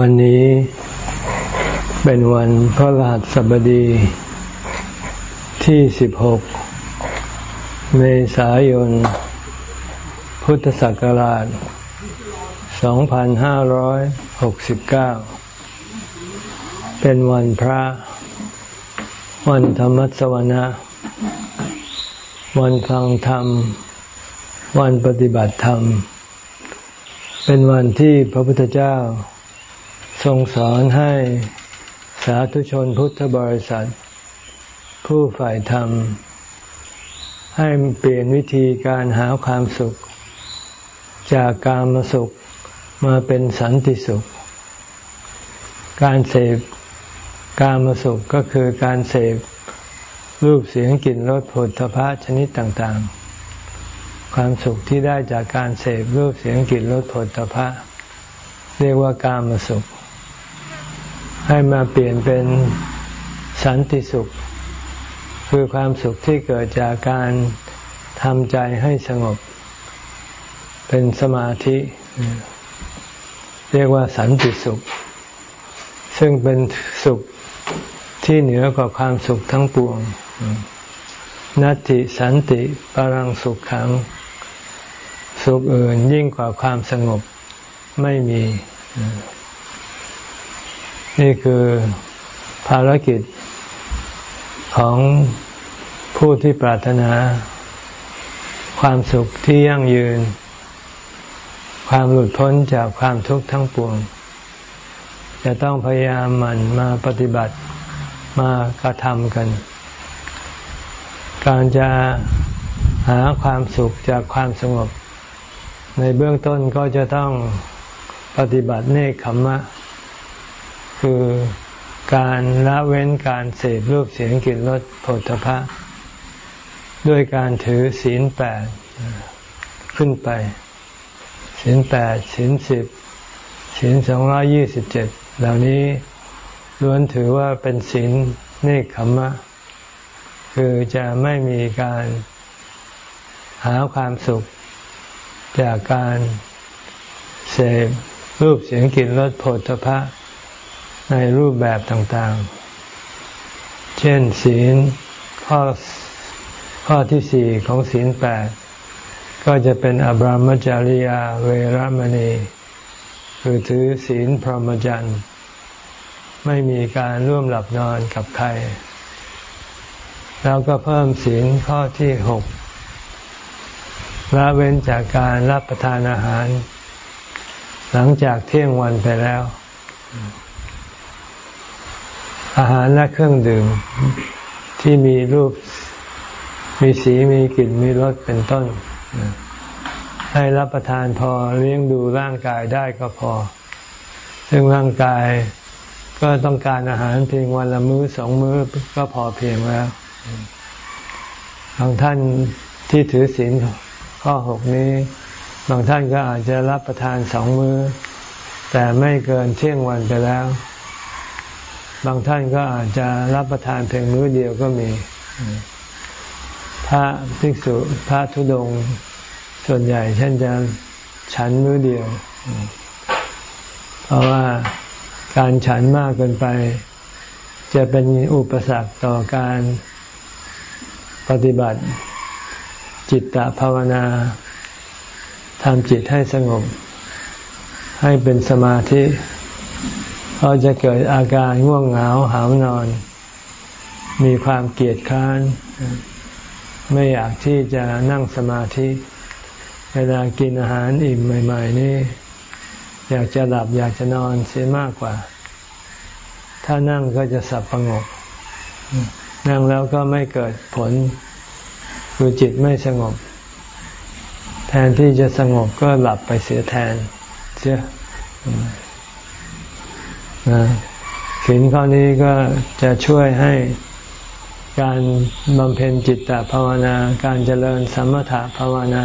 วันนี้เป็นวันพระรหัสบดีที่ 16 เมษายน พุทธศักราช 2569 เป็นวันพระ วันธรรมสวนะ วันฟังธรรม วันปฏิบัติธรรม เป็นวันที่พระพุทธเจ้า ทรงสอนให้สาธุชนพุทธบริษัท ผู้ฝ่ายธรรม ให้เปลี่ยนวิธีการหาความสุข จากการมาสุขมาเป็นสันติสุข การเสพการมาสุขก็คือการเสพรูปเสียงกลิ่นรสผลทพะชนิดต่างๆ ความสุขที่ได้จากการเสพรูปเสียงกลิ่นรสผลทพะเรียกว่าการมาสุข ให้มาเปลี่ยนเป็นสันติสุข คือความสุขที่เกิดจากการทำใจให้สงบ เป็นสมาธิ เรียกว่าสันติสุข ซึ่งเป็นสุขที่เหนือกว่าความสุขทั้งปวง นัตติสันติปรังสุขขัง สุขอื่นยิ่งกว่าความสงบไม่มี นี่คือภารกิจของผู้ที่ปรารถนา ความสุขที่ยั่งยืน ความหลุดพ้นจากความทุกข์ทั้งปวง จะต้องพยายามมันมาปฏิบัติมากระทำกัน การจะหาความสุขจากความสงบ ในเบื้องต้นก็จะต้องปฏิบัติเนคขมมะ คือการละเว้นการเสพรูปเสียงกลิ่นรสผลพะด้วยการถือศีลแปดขึ้นไปศีลแปดศีลสิบศีลสองร้อยี่สิบเจ็ดเหล่านี้ล้วนถือว่าเป็นศีลเนคขมมะคือจะไม่มีการหาความสุข จากการเสพรูปเสียงกลิ่นรสผลพะ ในรูปแบบต่างๆ เช่น ศีลข้อข้อที่สี่ของศีลแปดก็จะเป็นอบรมจริยาเวรมณี คือถือศีลพรหมจรรย์ ไม่มีการร่วมหลับนอนกับใคร แล้วก็เพิ่มศีลข้อที่หกละเว้นจากการรับประทานอาหาร หลังจากเที่ยงวันไปแล้ว อาหารและเครื่องดื่มที่มีรูปมีสีมีกลิ่นมีรสเป็นต้น ให้รับประทานพอเลี้ยงดูร่างกายได้ก็พอ ซึ่งร่างกายก็ต้องการอาหารเพียงวันละมื้อสองมื้อก็พอเพียงแล้วบางท่านที่ถือศีลข้อหกนี้ บางท่านก็อาจจะรับประทานสองมื้อ แต่ไม่เกินเที่ยงวันไปแล้ว บางท่านก็อาจจะรับประทานเพียงมื้อเดียวก็มี พระภิกษุพระธุดงส่วนใหญ่ท่านจะฉันมื้อเดียว เพราะว่าการฉันมากเกินไป จะเป็นอุปสรรคต่อการปฏิบัติจิตตภาวนาทำจิตให้สงบ ให้เป็นสมาธิ ก็จะเกิดอาการง่วงเหงาหาวนอน มีความเกียดค้าน ไม่อยากที่จะนั่งสมาธิ เวลากินอาหารอิ่มใหม่ ๆ นี่ อยากจะหลับอยากจะนอนเสียมากกว่า ถ้านั่งก็จะสับประงก นั่งแล้วก็ไม่เกิดผลคือจิตไม่สงบ แทนที่จะสงบก็หลับไปเสียแทนเสีย ศีลข้อนี้ก็จะช่วยให้การบำเพ็ญจิตตภาวนา การเจริญสมถะภาวนา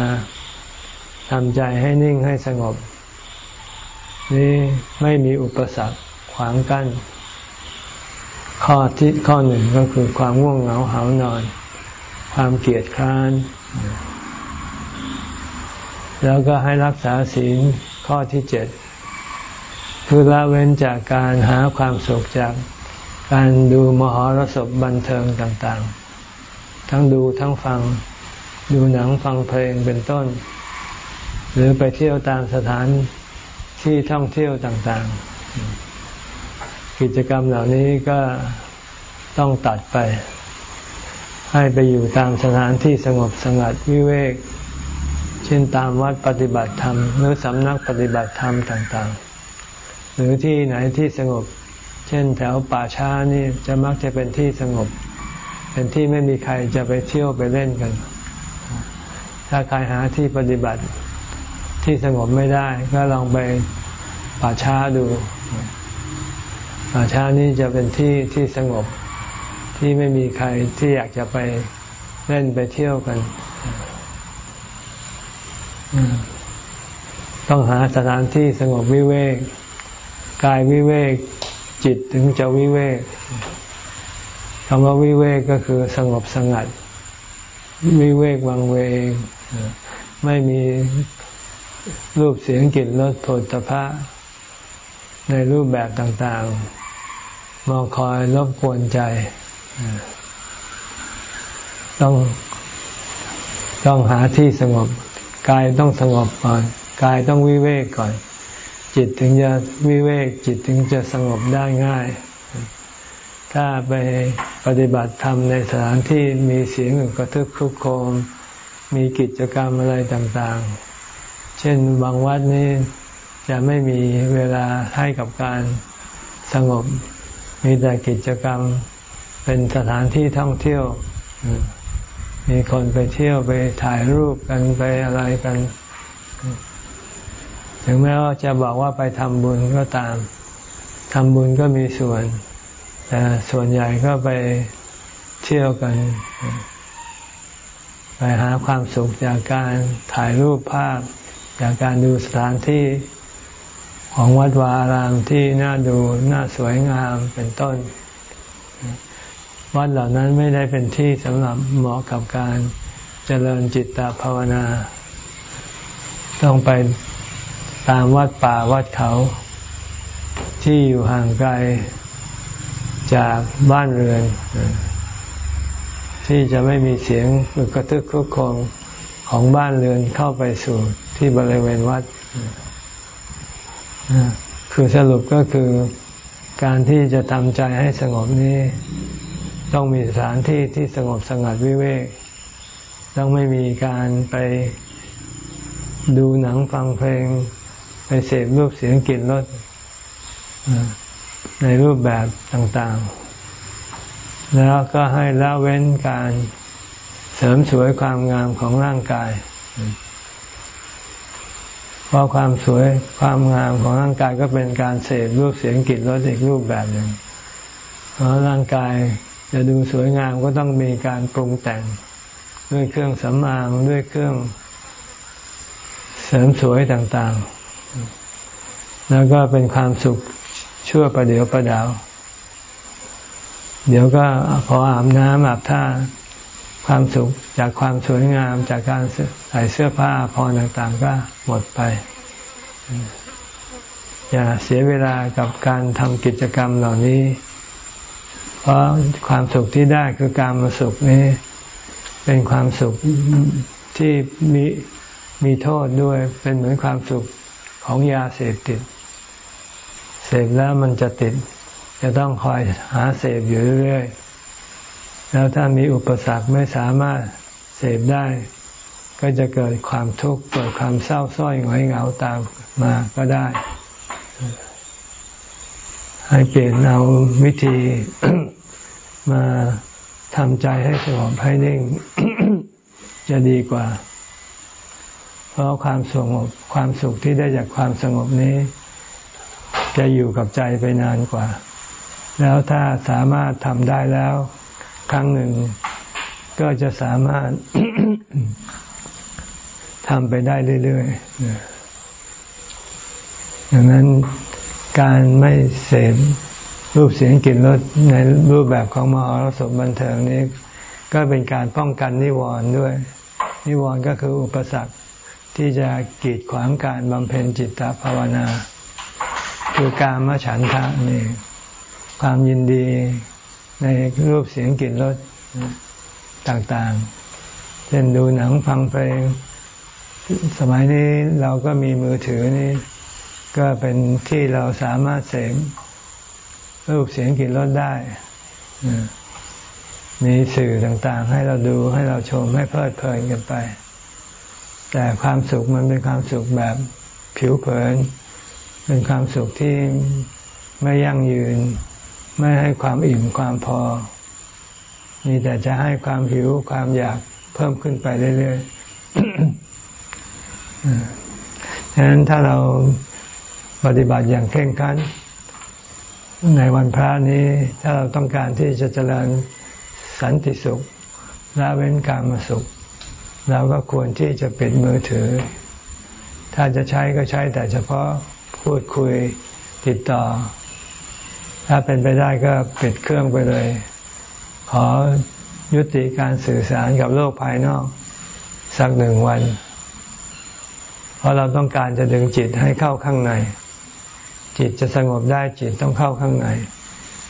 ทำใจให้นิ่งให้สงบ นี่ไม่มีอุปสรรคขวางกัน้นข้อที่ข้อหนึ่งก็คือความง่วงเหงาหานอน ความเกียดคร้าน แล้วก็ให้รักษาศีลข้อที่เจ็ด คือละเว้นจากการหาความสุขจากการดูมหรสพบันเทิงต่างๆ ทั้งดูทั้งฟัง ดูหนังฟังเพลงเป็นต้น หรือไปเที่ยวตามสถานที่ท่องเที่ยวต่างๆ กิจกรรมเหล่านี้ก็ต้องตัดไป ให้ไปอยู่ตามสถานที่สงบสงัดวิเวก เช่นตามวัดปฏิบัติธรรม หรือสำนักปฏิบัติธรรมต่างๆ หรือที่ไหนที่สงบ เช่นแถวป่าช้านี่จะมักจะเป็นที่สงบ เป็นที่ไม่มีใครจะไปเที่ยวไปเล่นกัน ถ้าใครหาที่ปฏิบัติที่สงบไม่ได้ก็ลองไปป่าช้าดูป่าช้านี้จะเป็นที่ที่สงบที่ไม่มีใครที่อยากจะไปเล่นไปเที่ยวกัน ต้องหาสถานที่สงบวิเวก กายวิเวกจิตถึงจะวิเวกคำว่าวิเวกก็คือสงบสงัด วิเวกวังเวง ไม่มีรูปเสียงกลิ่นรสผลตภะในรูปแบบต่างๆมาคอยรบกวนใจ ต้องต้องหาที่สงบ กายต้องสงบก่อน กายต้องวิเวกก่อน จิตถึงจะวิเวกจิตถึงจะสงบได้ง่าย ถ้าไปปฏิบัติธรรมในสถานที่มีเสียงกระทึกครุกโคมมีกิจกรรมอะไรต่างๆ เช่นบางวัดนี้จะไม่มีเวลาให้กับการสงบ มีแต่กิจกรรมเป็นสถานที่ท่องเที่ยว มีคนไปเที่ยวไปถ่ายรูปกันไปอะไรกัน ถึงแม้ว่าจะบอกว่าไปทำบุญก็ตามทำบุญก็มีส่วนแต่ส่วนใหญ่ก็ไปเที่ยวกัน ไปหาความสุขจากการถ่ายรูปภาพ จากการดูสถานที่ของวัดวาอารามที่น่าดูน่าสวยงามเป็นต้น วัดเหล่านั้นไม่ได้เป็นที่สำหรับเหมาะกับการเจริญจิตตภาวนา ต้องไป ตามวัดป่าวัดเขา ที่อยู่ห่างไกลจากบ้านเรือน ที่จะไม่มีเสียงกระทึกครุกคงของบ้านเรือนเข้าไปสู่ที่บริเวณวัด คือสรุปก็คือการที่จะทำใจให้สงบนี้ ต้องมีสถานที่ที่สงบสงัดวิเวก ต้องไม่มีการไปดูหนังฟังเพลง ไปเสพรูปเสียงกลิ่นรสในรูปแบบต่างๆ แล้วก็ให้ละเว้นการเสริมสวยความงามของร่างกาย เพราะความสวยความงามของร่างกายก็เป็นการเสพรูปเสียงกลิ่นรสอีกรูปแบบหนึ่ง เพราะร่างกายจะดูสวยงามก็ต้องมีการปรุงแต่งด้วยเครื่องสำอางด้วยเครื่องเสริมสวยต่างๆ แล้วก็เป็นความสุขชั่วประเดียวประดาว เดี๋ยวก็พออาบน้ำอาบท่าความสุขจากความสวยงามจากการใส่เสื้อผ้าพรต่างๆ ก็หมดไป อย่าเสียเวลากับการทำกิจกรรมเหล่านี้ เพราะความสุขที่ได้คือการมาสุขนี้ เป็นความสุขที่มีมีโทษด้วย เป็นเหมือนความสุข ของยาเสพติด เสพแล้วมันจะติด จะต้องคอยหาเสพอยู่เรื่อยๆแล้วถ้ามีอุปสรรคไม่สามารถเสพได้ ก็จะเกิดความทุกข์เกิดความเศร้าส้อยหงอยเหงาตามมาก็ได้ ให้เปลี่ยนเอาวิธีมาทำใจให้สงบให้นิ่งจะดีกว่า เพราะความสงบความสุขที่ได้จากความสงบนี้ จะอยู่กับใจไปนานกว่า แล้วถ้าสามารถทำได้แล้ว ครั้งหนึ่ง ก็จะสามารถทำไปได้เรื่อยๆดังนั้นการไม่เสพรูปเสียงกลิ่นรสในรูปแบบของมหรสพบันเทิงนี้ ก็เป็นการป้องกันนิวรณ์ด้วย นิวรณ์ก็คืออุปสรรค ที่จะกีดขวางการบำเพ็ญจิตตภาวนา คือการมฉันทะนี่ความยินดีในรูปเสียงกลิ่นรสต่างๆ เช่นดูหนังฟังเพลง สมัยนี้เราก็มีมือถือนี่ ก็เป็นที่เราสามารถเสพรูปเสียงกลิ่นรสได้ มีสื่อต่างๆ ให้เราดูให้เราชมให้เพลิดเพลินกันไป แต่ความสุขมันเป็นความสุขแบบผิวเผิน เป็นความสุขที่ไม่ยั่งยืน ไม่ให้ความอิ่มความพอ มีแต่จะให้ความหิวความอยากเพิ่มขึ้นไปเรื่อยๆฉะนั้นถ้าเราปฏิบัติอย่างเคร่งครัดในวันพระนี้ถ้าเราต้องการที่จะเจริญสันติสุขละเว้นการมาสุข เราก็ควรที่จะปิดมือถือ ถ้าจะใช้ก็ใช้แต่เฉพาะพูดคุยติดต่อ ถ้าเป็นไปได้ก็ปิดเครื่องไปเลย ขอยุติการสื่อสารกับโลกภายนอก สักหนึ่งวัน เพราะเราต้องการจะดึงจิตให้เข้าข้างใน จิตจะสงบได้จิตต้องเข้าข้างใน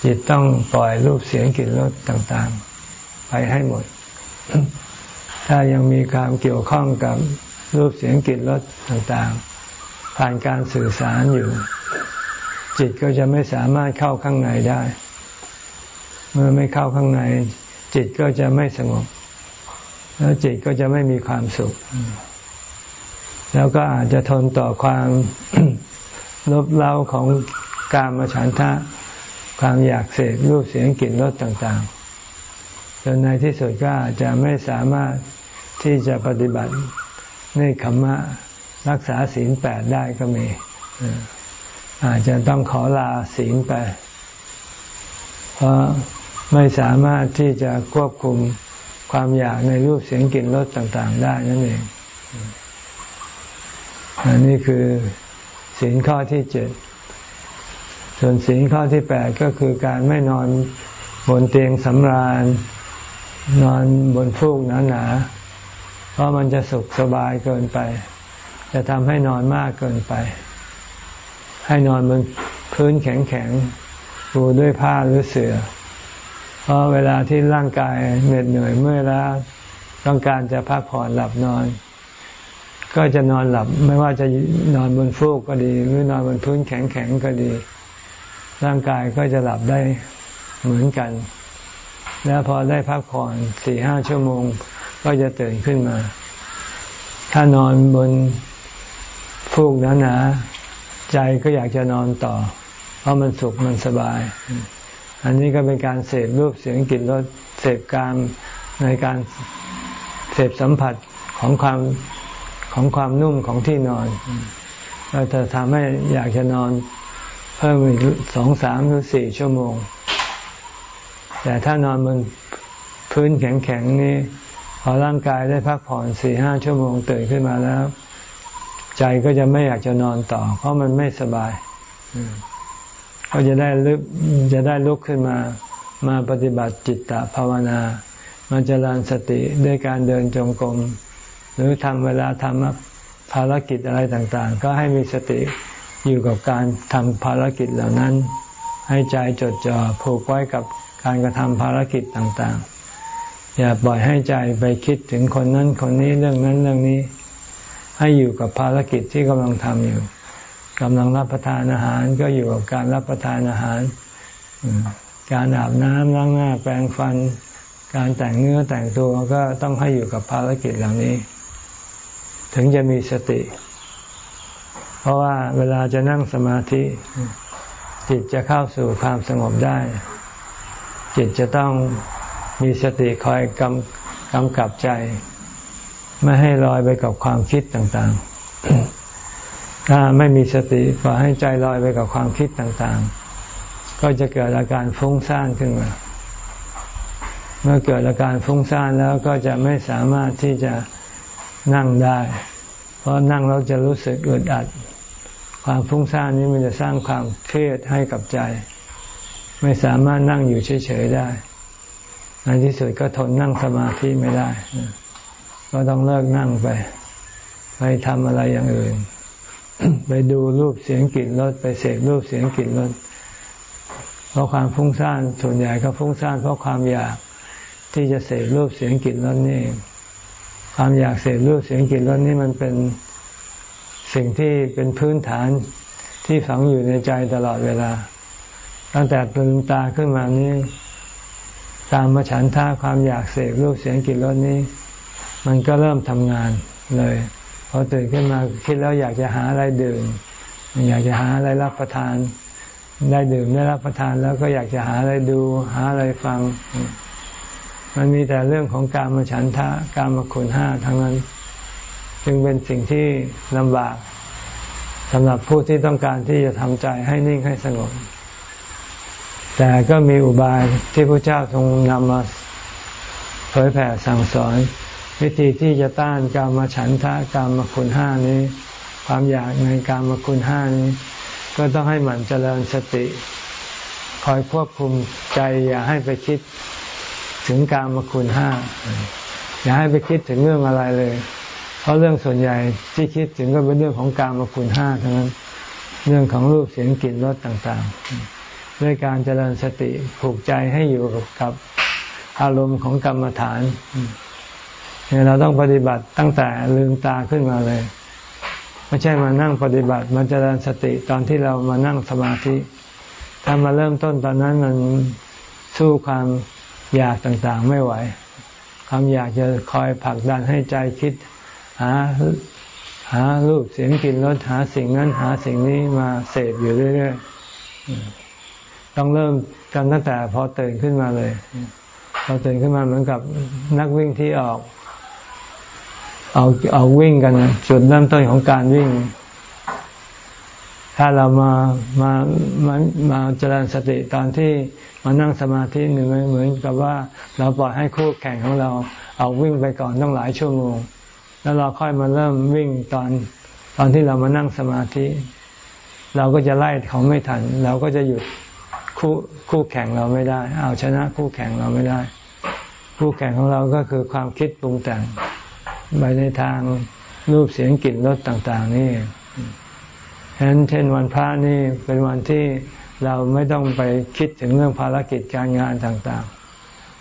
จิตต้องปล่อยรูปเสียงกลิ่นรสต่าง ๆ ไปให้หมด ถ้ายังมีความเกี่ยวข้องกับรูปเสียงกลิ่นรสต่างๆ ผ่านการสื่อสารอยู่ จิตก็จะไม่สามารถเข้าข้างในได้ เมื่อไม่เข้าข้างใน จิตก็จะไม่สงบ แล้วจิตก็จะไม่มีความสุข แล้วก็อาจจะทนต่อความลบเล้าของการมาฉันทะ ความอยากเสพรูปเสียงกลิ่นรสต่างๆ จนในที่สุดก็จะไม่สามารถที่จะปฏิบัติในขมมะรักษาศีลแปดได้ก็มี อาจจะต้องขอลาศีลไปเพราะไม่สามารถที่จะควบคุมความอยากในรูปเสียงกลิ่นรสต่าง ๆ ได้นั่นเองอันนี้คือศีลข้อที่เจ็ดส่วนศีลข้อที่แปดก็คือการไม่นอนบนเตียงสำราญ นอนบนฟูกหนาๆเพราะมันจะสุขสบายเกินไป จะทำให้นอนมากเกินไป ให้นอนบนพื้นแข็งๆปูด้วยผ้าหรือเสือ่อเพราะเวลาที่ร่างกายเหน็ดเหนื่อยเมื่อยล้าต้องการจะพักผ่อนหลับนอน ก็จะนอนหลับ ไม่ว่าจะนอนบนฟูกก็ดี หรือนอนบนพื้นแข็งๆก็ดี ร่างกายก็จะหลับได้เหมือนกัน แล้วพอได้พักผ่อนสี่ห้าชั่วโมง ก็จะตื่นขึ้นมา ถ้านอนบนฟูกหนาๆใจก็อยากจะนอนต่อ เพราะมันสุขมันสบาย อันนี้ก็เป็นการเสพรูปเสียงกลิ่นรสเสพการในการเสพสัมผัสของความของความนุ่มของที่นอนเราจะทำให้อยากจะนอนเพิ่มอีกสองสามหรือสี่ชั่วโมง แต่ถ้านอนบนพื้นแข็งๆนี้พอร่างกายได้พักผ่อนสี่ห้าชั่วโมงตื่นขึ้นมาแล้ว ใจก็จะไม่อยากจะนอนต่อ เพราะมันไม่สบายก็จะได้ลุกจะได้ลุกขึ้นมา มาปฏิบัติจิตตภาวนา มาเจริญสติด้วยการเดินจงกรมหรือทำเวลาทำภารกิจอะไรต่างๆ ก็ให้มีสติอยู่กับการทำภารกิจเหล่านั้น ให้ใจจดจ่อผูกไว้กับ การกระทำภารกิจต่างๆ อย่าปล่อยให้ใจไปคิดถึงคนนั้นคนนี้เรื่องนั้นเรื่องนี้ ให้อยู่กับภารกิจที่กำลังทำอยู่กำลังรับประทานอาหารก็อยู่กับการรับประทานอาหาร การอาบน้ำล้างหน้าแปรงฟัน การแต่งเนื้อแต่งตัวก็ต้องให้อยู่กับภารกิจเหล่านี้ ถึงจะมีสติ เพราะว่าเวลาจะนั่งสมาธิ จิตจะเข้าสู่ความสงบได้ จิตจะต้องมีสติคอยกำกำกับใจ ไม่ให้ลอยไปกับความคิดต่างๆ ถ้าไม่มีสติปล่อยให้ใจลอยไปกับความคิดต่างๆ ก็จะเกิดอาการฟุ้งซ่านขึ้นมา เมื่อเกิดอาการฟุ้งซ่านแล้วก็จะไม่สามารถที่จะนั่งได้ เพราะนั่งเราจะรู้สึกอึดอัด ความฟุ้งซ่านนี้มันจะสร้างความเครียดให้กับใจ ไม่สามารถนั่งอยู่เฉยๆได้ ในที่สุดก็ทนนั่งสมาธิไม่ได้ ก็ต้องเลิกนั่งไป ไปทำอะไรอย่างอื่น ไปดูรูปเสียงกลิ่นรสไปเสพรูปเสียงกลิ่นรสเพราะความฟุ้งซ่านส่วนใหญ่ก็ฟุ้งซ่านเพราะความอยากที่จะเสพรูปเสียงกลิ่นรสนี่ ความอยากเสพรูปเสียงกลิ่นรสนี่มันเป็นสิ่งที่เป็นพื้นฐานที่ฝังอยู่ในใจตลอดเวลา ตั้งแต่ตื่นตาขึ้นมานี้ตามมาฉันท่าความอยากเสพรูปเสียงกลิ่นรสนี้ มันก็เริ่มทำงานเลยพอตื่นขึ้นมาคิดแล้วอยากจะหาอะไรดื่ม อยากจะหาอะไรรับประทาน ได้ดื่มได้รับประทานแล้วก็อยากจะหาอะไรดู หาอะไรฟัง มันมีแต่เรื่องของการมาฉันทะการมาคุณห้าทั้งนั้น จึงเป็นสิ่งที่ลำบากสำหรับผู้ที่ต้องการที่จะทำใจให้นิ่งให้สงบ แต่ก็มีอุบายที่พระเจ้าทรงนำมาเผยแผ่สั่งสอน วิธีที่จะต้านกามฉันทะกามคุณห้านี้ ความอยากในกามคุณห้านี้ ก็ต้องให้หมั่นเจริญสติ คอยควบคุมใจอย่าให้ไปคิดถึงกามคุณห้าอย่าให้ไปคิดถึงเรื่องอะไรเลย เพราะเรื่องส่วนใหญ่ที่คิดถึงก็เป็นเรื่องของกามคุณห้าเท่านั้น เรื่องของรูปเสียงกลิ่นรสต่าง ๆ ด้วยการเจริญสติผูกใจให้อยู่กับอารมณ์ของกรรมฐานเราต้องปฏิบัติตั้งแต่ลืมตาขึ้นมาเลย ไม่ใช่มานั่งปฏิบัติมันจริญสติตอนที่เรามานั่งสมาธิถ้ามาเริ่มต้นตอนนั้นมันสู้ความอยากต่างๆไม่ไหว ความอยากจะคอยผลักดันให้ใจคิด หาหารูปเสียงกลิ่นรสหาสิ่งนั้นหาสิ่งนี้มาเสพอยู่เรื่อยๆ ต้องเริ่มกันตั้งแต่พอตื่นขึ้นมาเลย พอตื่นขึ้นมาเหมือนกับนักวิ่งที่ออกเอาเอาวิ่งกันจุดเริ่มต้นของการวิ่ง ถ้าเรามามามามาเจริญสติตอนที่มานั่งสมาธิหนึ่งเหมือนกับว่าเราปล่อยให้คู่แข่งของเรา เอาวิ่งไปก่อนต้องหลายชั่วโมง แล้วเราค่อยมาเริ่มวิ่งตอนตอนที่เรามานั่งสมาธิ เราก็จะไล่เขาไม่ทัน เราก็จะหยุด คู่คู่แข่งเราไม่ได้ เอาชนะคู่แข่งเราไม่ได้ คู่แข่งของเราก็คือความคิดปรุงแต่งไปในทางรูปเสียงกลิ่นรสต่าง ๆ นี่ฉะนั้นเช่นวันพระนี่เป็นวันที่เราไม่ต้องไปคิดถึงเรื่องภารกิจการงานต่าง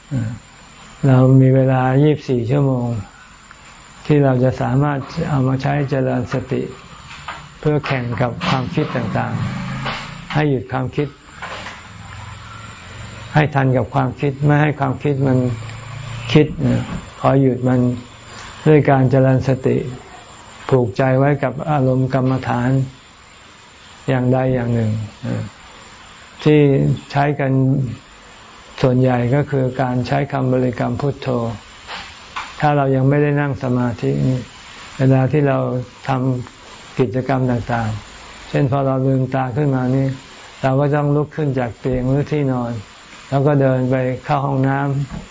ๆ เรามีเวลา 24 ชั่วโมง ที่เราจะสามารถเอามาใช้เจริญสติ เพื่อแข่งกับความคิดต่างๆ ให้หยุดความคิด ให้ทันกับความคิดไม่ให้ความคิดมันคิดขอหยุดมันด้วยการเจริญสติผูกใจไว้กับอารมณ์กรรมฐานอย่างใดอย่างหนึ่ง ที่ใช้กันส่วนใหญ่ก็คือการใช้คำบริกรรมพุทโธ ถ้าเรายังไม่ได้นั่งสมาธิเวลาที่เราทำกิจกรรมต่างๆ เช่นพอเราลืมตาขึ้นมานี่ เราก็ต้องลุกขึ้นจากเตียงหรือที่นอน แล้วก็เดินไปเข้าห้องน้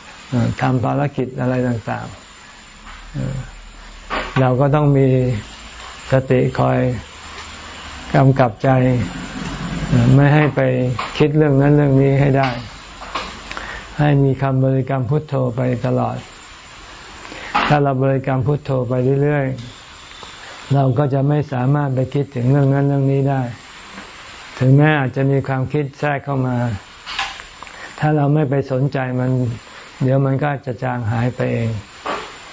ำทำภารกิจอะไรต่างๆ เราก็ต้องมีสติคอยกำกับใจ ไม่ให้ไปคิดเรื่องนั้นเรื่องนี้ให้ได้ ให้มีคำบริกรรมพุทโธไปตลอด ถ้าเราบริกรรมพุทโธไปเรื่อยๆ เราก็จะไม่สามารถไปคิดถึงเรื่องนั้นเรื่องนี้ได้ ถึงแม้อาจจะมีความคิดแทรกเข้ามา ถ้าเราไม่ไปสนใจมัน เดี๋ยวมันก็จะจางหายไปเอง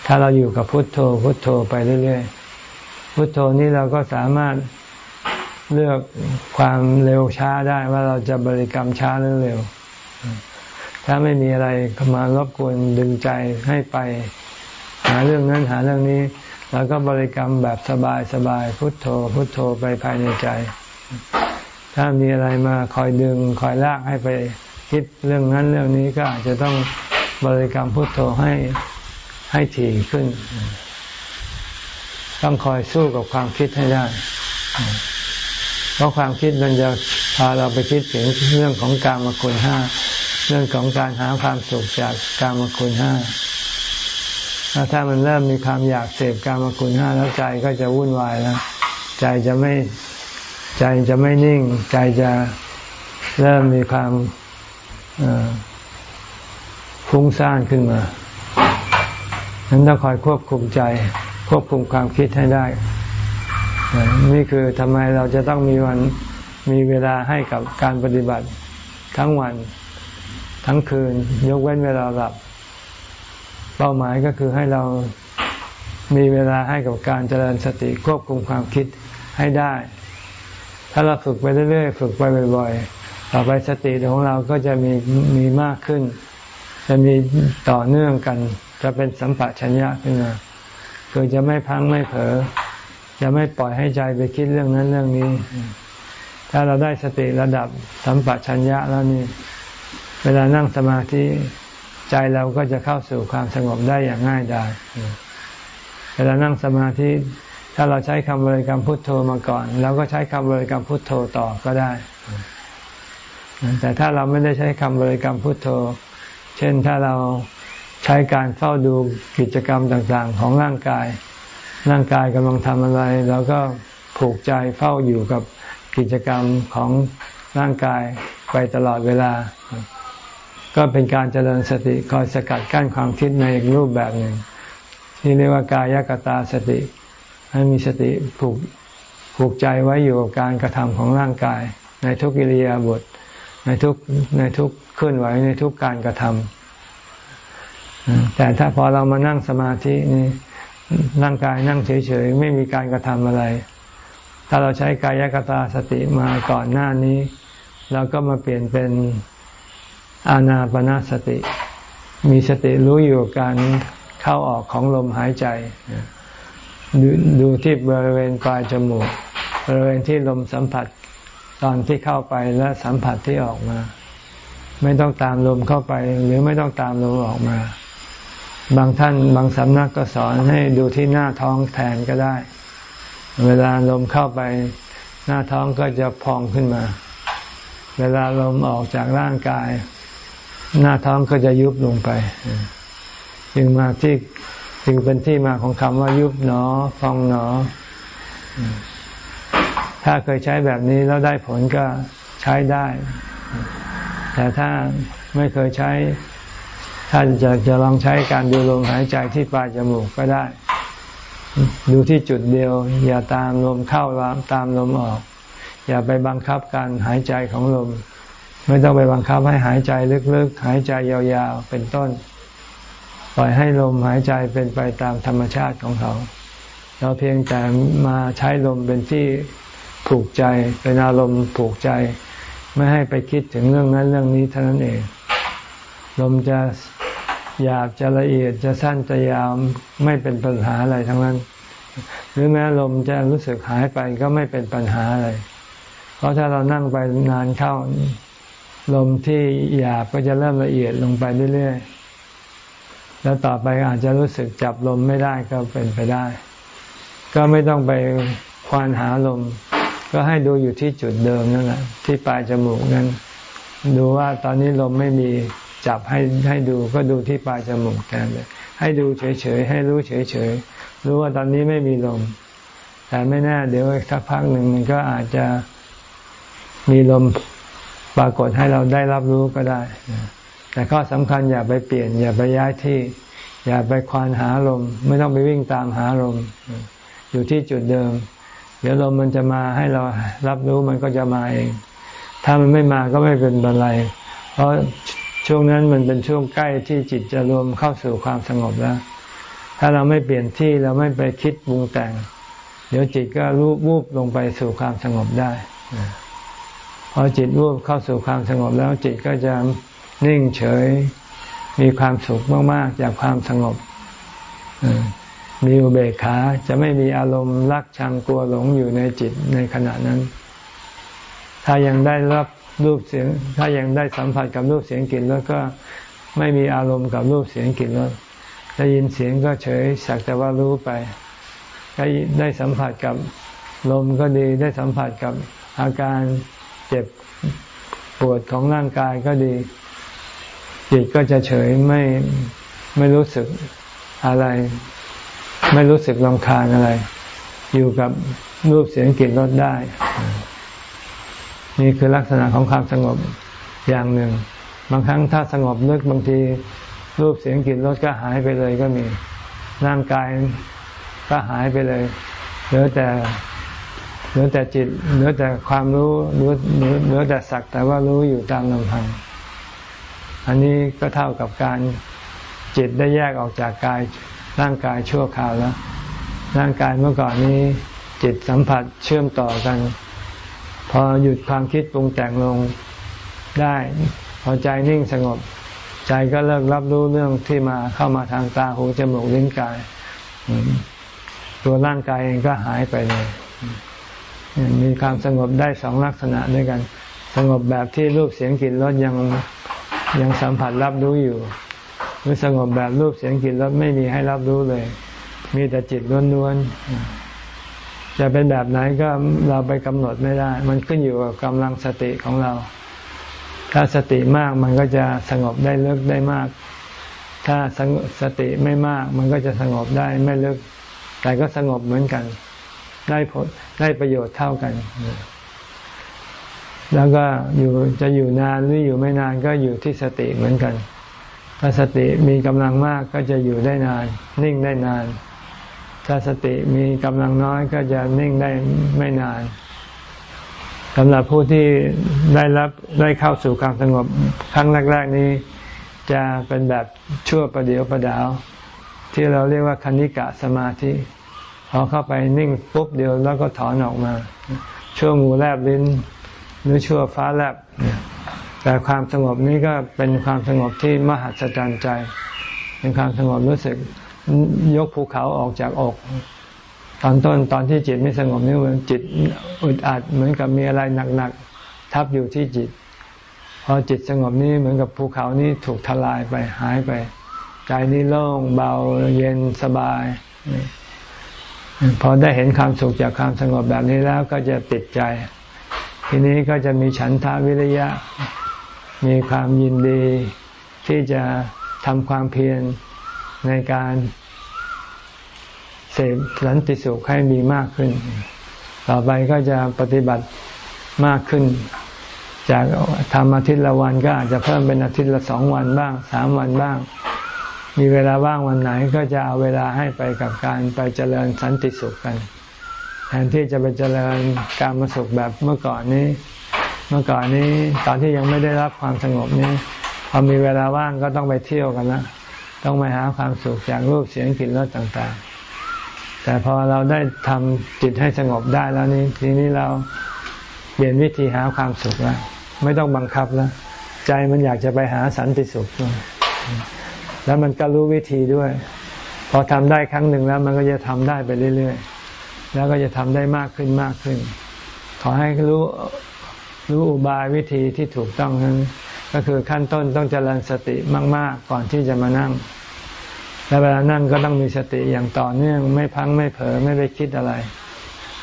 ถ้าเราอยู่กับพุทโธ พุทโธไปเรื่อยๆ พุทโธนี้เราก็สามารถเลือกความเร็วช้าได้ว่าเราจะบริกรรมช้าหรือเร็ว ถ้าไม่มีอะไรมารบกวนดึงใจให้ไป หาเรื่องนั้นหาเรื่องนี้เราก็บริกรรมแบบสบายสบายพุทโธ พุทโธไปภายในใจ ถ้ามีอะไรมาคอยดึงคอยลากให้ไป คิดเรื่องนั้นเรื่องนี้ก็อาจจะต้องบริกรรมพุทโธให้ให้ถี่ขึ้น ต้องคอยสู้กับความคิดให้ได้ เพราะความคิดมันจะพาเราไปคิดถึงเรื่องของการมคุณห้าเรื่องของการหาความสุขจากการมคุณห้าแล้วถ้ามันเริ่มมีความอยากเสพการมคุณห้าแล้วใจก็จะวุ่นวายแล้ว ใจจะไม่ใจจะไม่นิ่ง ใจจะเริ่มมีความ ฟุ้งซ่านขึ้นมานั้นต้องคอยควบคุมใจ ควบคุมความคิดให้ได้ นี่คือทำไมเราจะต้องมีวันมีเวลาให้กับการปฏิบัติทั้งวันทั้งคืน ยกเว้นเวลาหลับ เป้าหมายก็คือให้เรามีเวลาให้กับการเจริญสติควบคุมความคิดให้ได้ ถ้าเราฝึกไปเรื่อยๆ ฝึกไปบ่อยๆ ต่อไปสติของเราก็จะมีมีมากขึ้น จะมีต่อเนื่องกัน จะเป็นสัมปชัญญะขึ้นมาคือจะไม่พังไม่เผลอจะไม่ปล่อยให้ใจไปคิดเรื่องนั้นเรื่องนี้ ถ้าเราได้สติระดับสัมปชัญญะแล้วนี่ เวลานั่งสมาธิใจเราก็จะเข้าสู่ความสงบได้อย่างง่ายดายเวลานั่งสมาธิถ้าเราใช้คำบริกรรมพุทโธมาก่อนเราก็ใช้คำบริกรรมพุทโธต่อก็ได้ แต่ถ้าเราไม่ได้ใช้คำบริกรรมพุทโธ เช่นถ้าเราใช้การเฝ้าดูกิจกรรมต่างๆ ของร่างกาย ร่างกายกำลังทำอะไรเราก็ผูกใจเฝ้าอยู่กับกิจกรรมของร่างกายไปตลอดเวลา ก็เป็นการเจริญสติคอยสกัดกั้นความคิดในอีกรูปแบบหนึ่งที่เรียกว่ากายกตาสติ ให้มีสติผูกผูกใจไว้อยู่กับการกระทำของร่างกาย ในทุกิริยาบท ในทุกในทุกเคลื่อนไหวในทุกการกระทำแต่ถ้าพอเรามานั่งสมาธินี่ร่างกายนั่งเฉยๆ ไม่มีการกระทำอะไร ถ้าเราใช้กายกตาสติมาก่อนหน้านี้ เราก็มาเปลี่ยนเป็นอานาปนาสติ มีสติรู้อยู่การเข้าออกของลมหายใจ ดดูที่บริเวณปลายจมูก บริเวณที่ลมสัมผัส ตอนที่เข้าไปและสัมผัสที่ออกมา ไม่ต้องตามลมเข้าไป หรือไม่ต้องตามลมออกมา บางท่านบางสำนักก็สอนให้ดูที่หน้าท้องแทนก็ได้ เวลาลมเข้าไป หน้าท้องก็จะพองขึ้นมา เวลาลมออกจากร่างกาย หน้าท้องก็จะยุบลงไปจึงมาที่จึงเป็นที่มาของคำว่ายุบหนอฟองหนอ ถ้าเคยใช้แบบนี้แล้วได้ผลก็ใช้ได้ แต่ถ้าไม่เคยใช้ ท่านจะจะลองใช้การดูลมหายใจที่ปลายจมูกก็ได้ ดูที่จุดเดียว อย่าตามลมเข้าตามลมออก อย่าไปบังคับการหายใจของลม ไม่ต้องไปบังคับให้หายใจลึกๆ หายใจยาวๆ เป็นต้น ปล่อยให้ลมหายใจเป็นไปตามธรรมชาติของเขา เราเพียงแต่มาใช้ลมเป็นที่ ผูกใจ เป็นอารมณ์ผูกใจ ไม่ให้ไปคิดถึงเรื่องนั้นเรื่องนี้เท่านั้นเอง ลมจะหยาบจะละเอียดจะสั้นจะยาวไม่เป็นปัญหาอะไรทั้งนั้น หรือแม้ลมจะรู้สึกหายไปก็ไม่เป็นปัญหาอะไร เพราะถ้าเรานั่งไปนานเข้า ลมที่หยาบก็จะเริ่มละเอียดลงไปเรื่อยๆ แล้วต่อไปอาจจะรู้สึกจับลมไม่ได้ก็เป็นไปได้ ก็ไม่ต้องไปควานหาลม ก็ให้ดูอยู่ที่จุดเดิมนั่นแหละที่ปลายจมูกนั้น ดูว่าตอนนี้ลมไม่มีจับให้ให้ดูก็ดูที่ปลายจมูกแทนเลยให้ดูเฉยๆให้รู้เฉยๆรู้ว่าตอนนี้ไม่มีลม แต่ไม่แน่เดี๋ยวสักพักหนึ่งมันก็อาจจะมีลมปรากฏให้เราได้รับรู้ก็ได้ แต่ข้อสำคัญอย่าไปเปลี่ยน อย่าไปย้ายที่ อย่าไปควานหาลม ไม่ต้องไปวิ่งตามหาลม อยู่ที่จุดเดิม เดี๋ยวลมมันจะมาให้เรารับรู้มันก็จะมาเอง ถ้ามันไม่มาก็ไม่เป็นอะไร เพราะช่วงนั้นมันเป็นช่วงใกล้ที่จิตจะรวมเข้าสู่ความสงบแล้ว ถ้าเราไม่เปลี่ยนที่เราไม่ไปคิดบุงแต่ง เดี๋ยวจิตก็รูปวูบลงไปสู่ความสงบได้พอจิตวูบเข้าสู่ความสงบแล้วจิตก็จะนิ่งเฉยมีความสุขมาก ๆ จากความสงบ มีอุเบกขาจะไม่มีอารมณ์รักชังกลัวหลงอยู่ในจิตในขณะนั้น ถ้ายังได้รับรูปเสียง ถ้ายังได้สัมผัสกับรูปเสียงกลิ่นแล้วก็ไม่มีอารมณ์กับรูปเสียงกลิ่นแล้วได้ยินเสียงก็เฉยสักแต่ว่ารู้ไป ได้ได้สัมผัสกับลมก็ดี ได้สัมผัสกับอาการเจ็บปวดของร่างกายก็ดี จิตก็จะเฉยไม่ไม่รู้สึกอะไร ไม่รู้สึกลำคาญอะไร อยู่กับรูปเสียงกลิ่นรสได้ นี่คือลักษณะของความสงบอย่างหนึ่ง บางครั้งถ้าสงบนึกบางทีรูปเสียงกลิ่นรสก็หายไปเลยก็มีร่างกายก็หายไปเลยเหลือแต่เหลือแต่จิตเหลือแต่ความรู้เหลือเหลือแต่สักแต่ว่ารู้อยู่ตามลำพัง อันนี้ก็เท่ากับการจิตได้แยกออกจากกาย ร่างกายชั่วคราวแล้ว ร่างกายเมื่อก่อนนี้ จิตสัมผัสเชื่อมต่อกัน พอหยุดความคิดปรุงแต่งลงได้ พอใจนิ่งสงบ ใจก็เลิกรับรู้เรื่องที่มาเข้ามาทางตาหูจมูกลิ้นกาย ตัวร่างกายเองก็หายไปเลยมีความสงบได้สองลักษณะด้วยกัน สงบแบบที่รูปเสียงกลิ่นรสยังยังสัมผัสรับรู้อยู่ รือสงบแบบรูปเสียงกลิ่นรสไม่มีให้รับรู้เลย มีแต่จิตล้วนๆจะเป็นแบบไหนก็เราไปกำหนดไม่ได้ มันขึ้นอยู่กับกำลังสติของเรา ถ้าสติมากมันก็จะสงบได้ลึกได้มาก ถ้าสติไม่มาก มันก็จะสงบได้ไม่ลึกแต่ก็สงบเหมือนกัน ได้ผลได้ประโยชน์เท่ากันแล้วก็อยู่จะอยู่นานหรืออยู่ไม่นานก็อยู่ที่สติเหมือนกัน ถ้าสติมีกำลังมากก็จะอยู่ได้นาน นิ่งได้นาน ถ้าสติมีกำลังน้อยก็จะนิ่งได้ไม่นานสำหรับผู้ที่ได้รับได้เข้าสู่ความสงบครั้งแรก ๆ นี้ จะเป็นแบบชั่วประเดียวประดาว ที่เราเรียกว่าคณิกะสมาธิพอเข้าไปนิ่งปุ๊บเดียวแล้วก็ถอนออกมา ชั่วงูแลบลิ้น หรือชั่วฟ้าแลบ แต่ความสงบนี้ก็เป็นความสงบที่มหัศจรรย์ใจ เป็นความสงบรู้สึกยกภูเขาออกจากอก ตอนต้นตอนที่จิตไม่สงบนี่เหมือนจิตอึดอัดเหมือนกับมีอะไรหนักๆทับอยู่ที่จิต พอจิตสงบนี้เหมือนกับภูเขานี้ถูกทลายไปหายไป ใจนี้โล่งเบาเย็นสบาย พอได้เห็นความสุขจากความสงบแบบนี้แล้วก็จะติดใจ ทีนี้ก็จะมีฉันทาวิริยะ มีความยินดีที่จะทำความเพียรในการเสพสันติสุขให้มีมากขึ้น ต่อไปก็จะปฏิบัติมากขึ้น จากทำอาทิตย์ละวันก็อาจจะเพิ่มเป็นอาทิตย์ละสองวันบ้างสามวันบ้าง มีเวลาว่างวันไหนก็จะเอาเวลาให้ไปกับการไปเจริญสันติสุขกัน แทนที่จะไปเจริญการมาสุขแบบเมื่อก่อนนี้ เมื่อก่อนนี้ตอนที่ยังไม่ได้รับความสงบนี้พอมีเวลาว่างก็ต้องไปเที่ยวกันละต้องไปหาความสุขจากรูปเสียงกลิ่นรสต่างๆ แต่พอเราได้ทำจิตให้สงบได้แล้วนี้ทีนี้เราเปลี่ยนวิธีหาความสุขแล้วไม่ต้องบังคับแล้วใจมันอยากจะไปหาสันติสุข แล้วมันก็รู้วิธีด้วย พอทำได้ครั้งหนึ่งแล้วมันก็จะทำได้ไปเรื่อยๆ แล้วก็จะทำได้มากขึ้นมากขึ้น ขอให้รู้ รู้อุบายวิธีที่ถูกต้องนั้น ก็คือขั้นต้นต้องเจริญสติมาก ๆ ก่อนที่จะมานั่ง และเวลานั่งก็ต้องมีสติอย่างต่อเนื่องไม่พังไม่เผลอไม่ไปคิดอะไร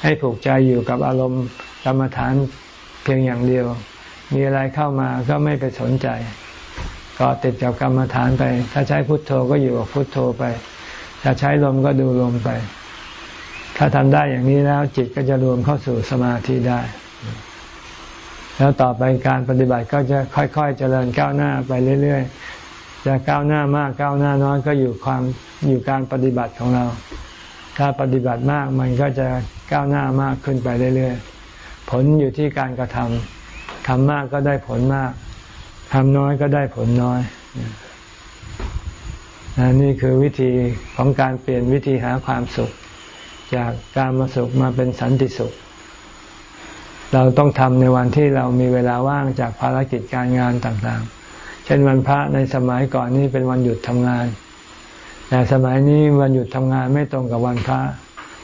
ให้ผูกใจอยู่กับอารมณ์กรรมฐานเพียงอย่างเดียว มีอะไรเข้ามาก็ไม่ไปสนใจก็ติดกับกรรมฐานไป ถ้าใช้พุทโธก็อยู่กับพุทโธไป ถ้าใช้ลมก็ดูลมไป ถ้าทำได้อย่างนี้แล้วจิตก็จะรวมเข้าสู่สมาธิได้ แล้วต่อไปการปฏิบัติก็จะค่อย ๆ เจริญก้าวหน้าไปเรื่อยๆจะก้าวหน้ามากก้าวหน้าน้อยก็อยู่ความอยู่การปฏิบัติของเรา ถ้าปฏิบัติมากมันก็จะก้าวหน้ามากขึ้นไปเรื่อยๆ ผลอยู่ที่การกระทำทำมากก็ได้ผลมากทำน้อยก็ได้ผลน้อยนี่คือวิธีของการเปลี่ยนวิธีหาความสุข จากการมาสุขมาเป็นสันติสุข เราต้องทำในวันที่เรามีเวลาว่างจากภารกิจการงานต่างๆ เช่นวันพระในสมัยก่อนนี่เป็นวันหยุดทำงาน แต่สมัยนี้วันหยุดทำงานไม่ตรงกับวันพระ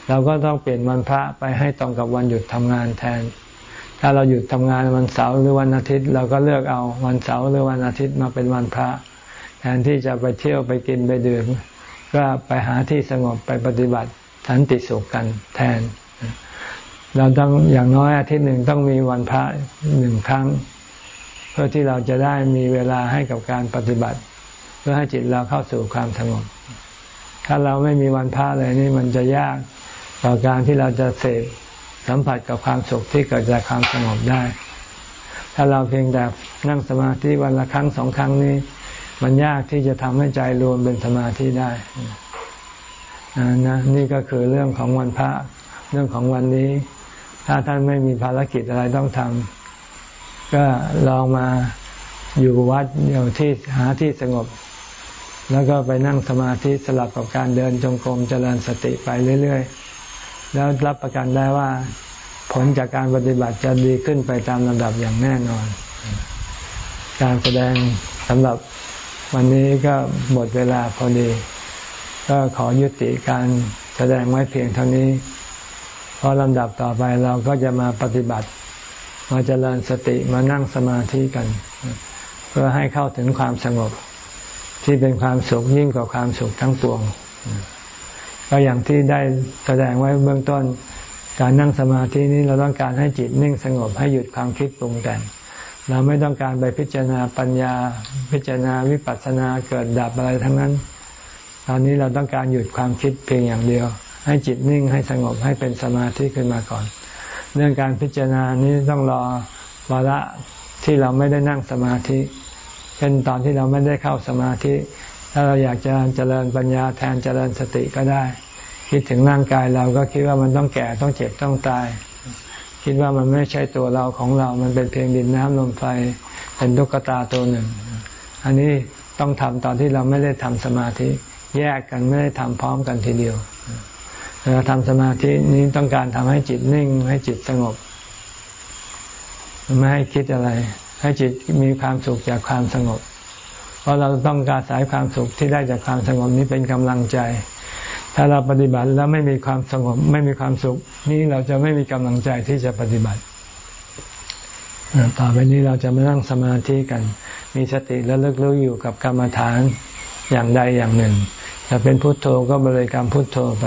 เราก็ต้องเปลี่ยนวันพระไปให้ตรงกับวันหยุดทำงานแทน ถ้าเราหยุดทำงานวันเสาร์หรือวันอาทิตย์ เราก็เลือกเอาวันเสาร์หรือวันอาทิตย์มาเป็นวันพระ แทนที่จะไปเที่ยวไปกินไปดื่มก็ไปหาที่สงบไปปฏิบัติสันติสุขกันแทน เราต้องอย่างน้อยอาทิตย์หนึ่งต้องมีวันพระหนึ่งครั้ง เพื่อที่เราจะได้มีเวลาให้กับการปฏิบัติ เพื่อให้จิตเราเข้าสู่ความสงบ ถ้าเราไม่มีวันพระเลยนี่มันจะยากต่อการที่เราจะเสพสัมผัสกับความสุขที่เกิดจากความสงบได้ ถ้าเราเพียงแต่นั่งสมาธิวันละครั้งสองครั้งนี้ มันยากที่จะทำให้ใจรวมเป็นสมาธิได้นะนี่ก็คือเรื่องของวันพระ เรื่องของวันนี้ ถ้าถ้าท่านไม่มีภารกิจอะไรต้องทำก็ลองมาอยู่วัดอยู่ที่หาที่สงบ แล้วก็ไปนั่งสมาธิสลับกับการเดินจงกรมเจริญสติไปเรื่อย ๆ แล้วรับประกันได้ว่า ผลจากการปฏิบัติจะดีขึ้นไปตามลำดับอย่างแน่นอน การแสดงสำหรับวันนี้ก็หมดเวลาพอดี ก็ขอยุติการแสดงไว้เพียงเท่านี้ พอลำดับต่อไปเราก็จะมาปฏิบัติ มาเจริญสติมานั่งสมาธิกัน เพื่อให้เข้าถึงความสงบ ที่เป็นความสุขยิ่งกว่าความสุขทั้งปวง ก็อย่างที่ได้แสดงไว้เบื้องต้น การนั่งสมาธินี้เราต้องการให้จิตนิ่งสงบให้หยุดความคิดปรุงแต่งเราไม่ต้องการไปพิจารณาปัญญา พิจารณาวิปัสสนาเกิดดับอะไรทั้งนั้น ตอนนี้เราต้องการหยุดความคิดเพียงอย่างเดียว ให้จิตนิ่งให้สงบให้เป็นสมาธิขึ้นมาก่อน เรื่องการพิจารณานี้ต้องรอวาระที่เราไม่ได้นั่งสมาธิ เช่นตอนที่เราไม่ได้เข้าสมาธิ ถ้าเราอยากจะเจริญปัญญาแทนเจริญสติก็ได้ คิดถึงร่างกายเราก็คิดว่ามันต้องแก่ต้องเจ็บต้องตาย คิดว่ามันไม่ใช่ตัวเราของเรา มันเป็นเพียงดินน้ำลมไฟ เป็นตุ๊กตาตัวหนึ่ง อันนี้ต้องทำตอนที่เราไม่ได้ทำสมาธิ แยกกันไม่ได้ทำพร้อมกันทีเดียว เราทำสมาธินี้ต้องการทำให้จิตนิ่ง ให้จิตสงบ ไม่ให้คิดอะไร ให้จิตมีความสุขจากความสงบ เพราะเราต้องการสายความสุขที่ได้จากความสงบนี้เป็นกำลังใจ ถ้าเราปฏิบัติแล้วไม่มีความสงบ ไม่มีความสุข นี่เราจะไม่มีกำลังใจที่จะปฏิบัติต่อไปนี้เราจะมานั่งสมาธิกัน มีสติและเลิกรู้อยู่กับกรรมฐานอย่างใดอย่างหนึ่ง จะเป็นพุทโธก็บริกรรมพุทโธไป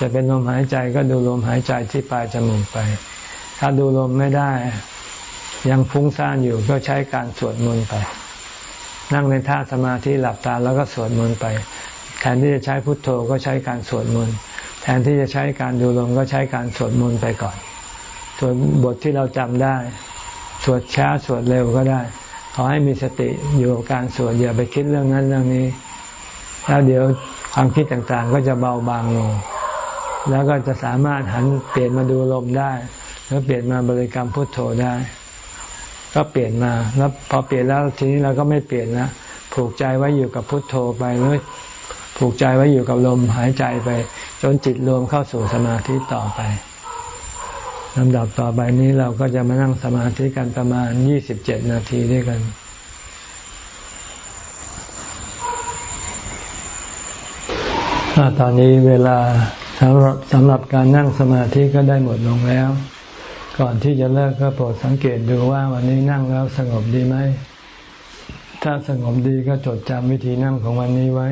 จะเป็นลมหายใจก็ดูลมหายใจที่ปลายจมูกไป ถ้าดูลมไม่ได้ ยังฟุ้งซ่านอยู่ก็ใช้การสวดมนต์ไป นั่งในท่าสมาธิหลับตาแล้วก็สวดมนต์ไป แทนที่จะใช้พุทโธก็ใช้การสวดมนต์แทนที่จะใช้การดูลมก็ใช้การสวดมนต์ไปก่อนสวนบทที่เราจำได้ สวดช้าสวดเร็วก็ได้ ขอให้มีสติอยู่กับการสวดอย่าไปคิดเรื่องนั้นเรื่องนี้ แล้วเดี๋ยวความคิดต่างๆ ก็จะเบาบางลง แล้วก็จะสามารถหันเปลี่ยนมาดูลมได้ แล้วเปลี่ยนมาบริกรรมพุทโธได้ ก็เปลี่ยนมา แล้วพอเปลี่ยนแล้วทีนี้เราก็ไม่เปลี่ยนนะผูกใจไว้อยู่กับพุทโธไปเลยผูกใจไว้อยู่กับลมหายใจไป จนจิตรวมเข้าสู่สมาธิต่อไปลำดับต่อไปนี้เราก็จะมานั่งสมาธิกันประมาณยี่สิบเจ็ดนาทีด้วยกันตอนนี้เวลา สำหรับสำหรับการนั่งสมาธิก็ได้หมดลงแล้ว ก่อนที่จะเลิกก็โปรดสังเกตดูว่าวันนี้นั่งแล้วสงบดีไหม ถ้าสงบดีก็จดจำวิธีนั่งของวันนี้ไว้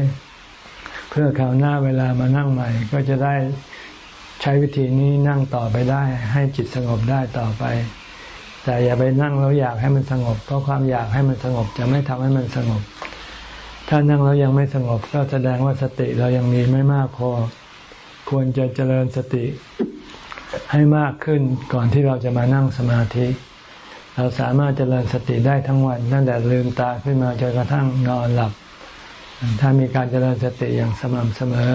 เพื่อคราวหน้าเวลามานั่งใหม่ ก็จะได้ใช้วิธีนี้นั่งต่อไปได้ ให้จิตสงบได้ต่อไป แต่อย่าไปนั่งแล้วอยากให้มันสงบ เพราะความอยากให้มันสงบจะไม่ทำให้มันสงบ ถ้านั่งแล้วยังไม่สงบก็แสดงว่าสติเรายังมีไม่มากพอ ควรจะเจริญสติให้มากขึ้นก่อนที่เราจะมานั่งสมาธิ เราสามารถเจริญสติได้ทั้งวันตั้งแต่ลืมตาขึ้นมาจนกระทั่งนอนหลับ ถ้ามีการเจริญสติอย่างสม่ำเสมอ